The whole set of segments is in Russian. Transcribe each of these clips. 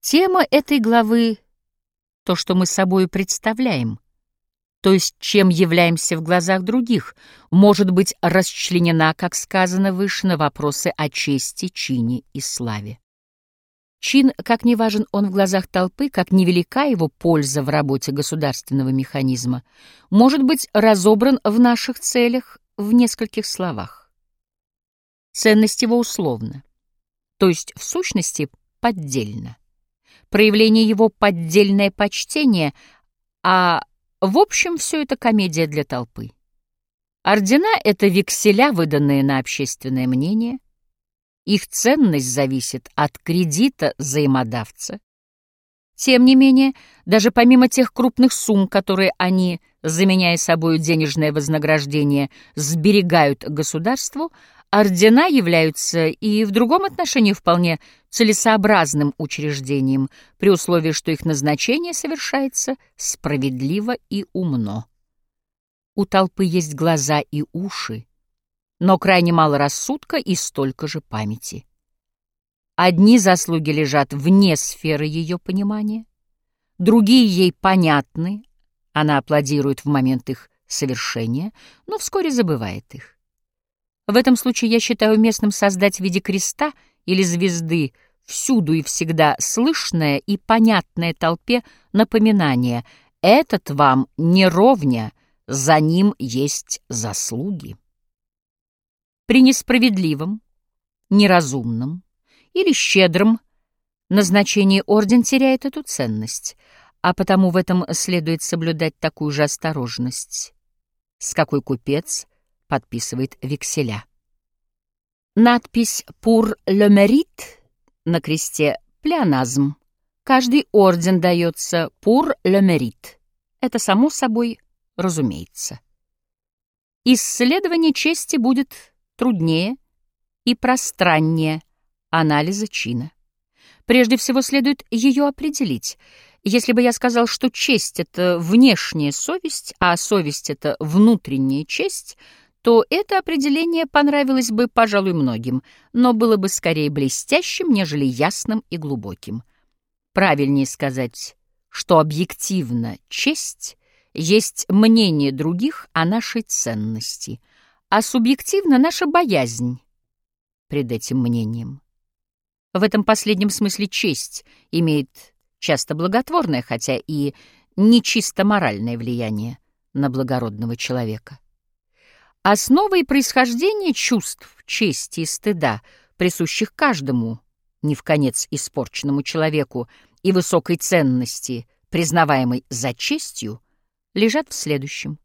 Тема этой главы — то, что мы собой представляем, то есть чем являемся в глазах других, может быть расчленена, как сказано выше, на вопросы о чести, чине и славе. Чин, как не важен он в глазах толпы, как невелика его польза в работе государственного механизма, может быть разобран в наших целях в нескольких словах. Ценность его условна, то есть в сущности поддельна. Проявление его поддельное почтение, а в общем все это комедия для толпы. Ордена — это векселя, выданные на общественное мнение — их ценность зависит от кредита взаимодавца. Тем не менее, даже помимо тех крупных сумм, которые они, заменяя собой денежное вознаграждение, сберегают государству, ордена являются и в другом отношении вполне целесообразным учреждением, при условии, что их назначение совершается справедливо и умно. У толпы есть глаза и уши, но крайне мало рассудка и столько же памяти. Одни заслуги лежат вне сферы ее понимания, другие ей понятны, она аплодирует в момент их совершения, но вскоре забывает их. В этом случае я считаю уместным создать в виде креста или звезды всюду и всегда слышное и понятное толпе напоминание «этот вам не ровня, за ним есть заслуги». При несправедливом, неразумном или щедром назначении орден теряет эту ценность, а потому в этом следует соблюдать такую же осторожность, с какой купец подписывает векселя. Надпись «Pour le mérite» на кресте «Плеоназм». Каждый орден дается «Pour le mérite». Это само собой разумеется. Исследование чести будет труднее и пространнее анализа чина. Прежде всего следует ее определить. Если бы я сказал, что честь — это внешняя совесть, а совесть — это внутренняя честь, то это определение понравилось бы, пожалуй, многим, но было бы скорее блестящим, нежели ясным и глубоким. Правильнее сказать, что объективно честь есть мнение других о нашей ценности — а субъективно наша боязнь пред этим мнением. В этом последнем смысле честь имеет часто благотворное, хотя и не чисто моральное влияние на благородного человека. Основа и происхождение чувств чести и стыда, присущих каждому, не в конец испорченному человеку, и высокой ценности, признаваемой за честью, лежат в следующем.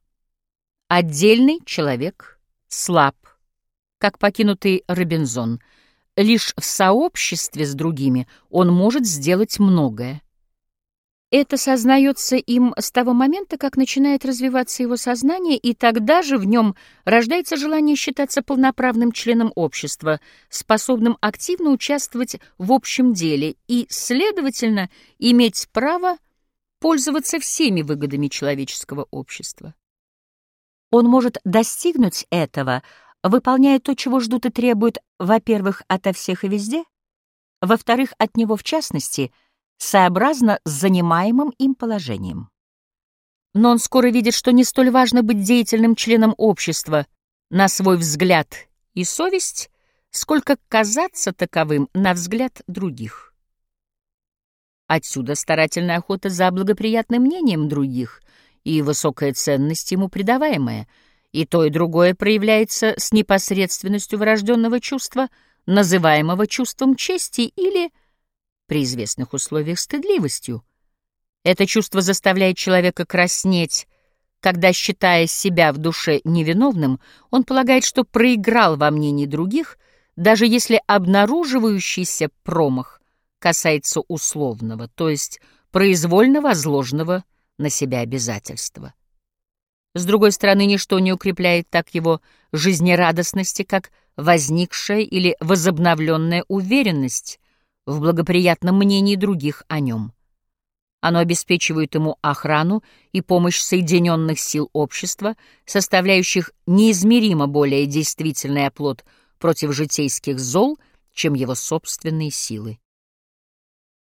Отдельный человек слаб, как покинутый Робинзон. Лишь в сообществе с другими он может сделать многое. Это сознается им с того момента, как начинает развиваться его сознание, и тогда же в нем рождается желание считаться полноправным членом общества, способным активно участвовать в общем деле и, следовательно, иметь право пользоваться всеми выгодами человеческого общества. Он может достигнуть этого, выполняя то, чего ждут и требуют, во-первых, ото всех и везде, во-вторых, от него в частности, сообразно с занимаемым им положением. Но он скоро видит, что не столь важно быть деятельным членом общества на свой взгляд и совесть, сколько казаться таковым на взгляд других. Отсюда старательная охота за благоприятным мнением других — и высокая ценность ему придаваемая, и то и другое проявляется с непосредственностью врожденного чувства, называемого чувством чести или, при известных условиях, стыдливостью. Это чувство заставляет человека краснеть, когда, считая себя в душе невиновным, он полагает, что проиграл во мнении других, даже если обнаруживающийся промах касается условного, то есть произвольно возложенного на себя обязательства. С другой стороны, ничто не укрепляет так его жизнерадостности, как возникшая или возобновленная уверенность в благоприятном мнении других о нем. Оно обеспечивает ему охрану и помощь соединенных сил общества, составляющих неизмеримо более действительный оплот против житейских зол, чем его собственные силы.